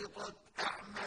الَّذِينَ حَبِطَتْ أَعْمَالُهُمْ